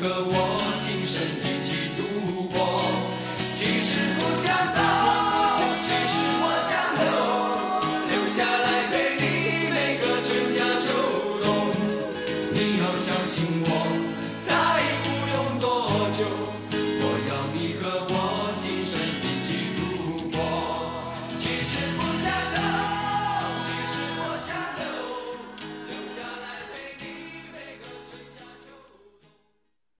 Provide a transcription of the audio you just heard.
和我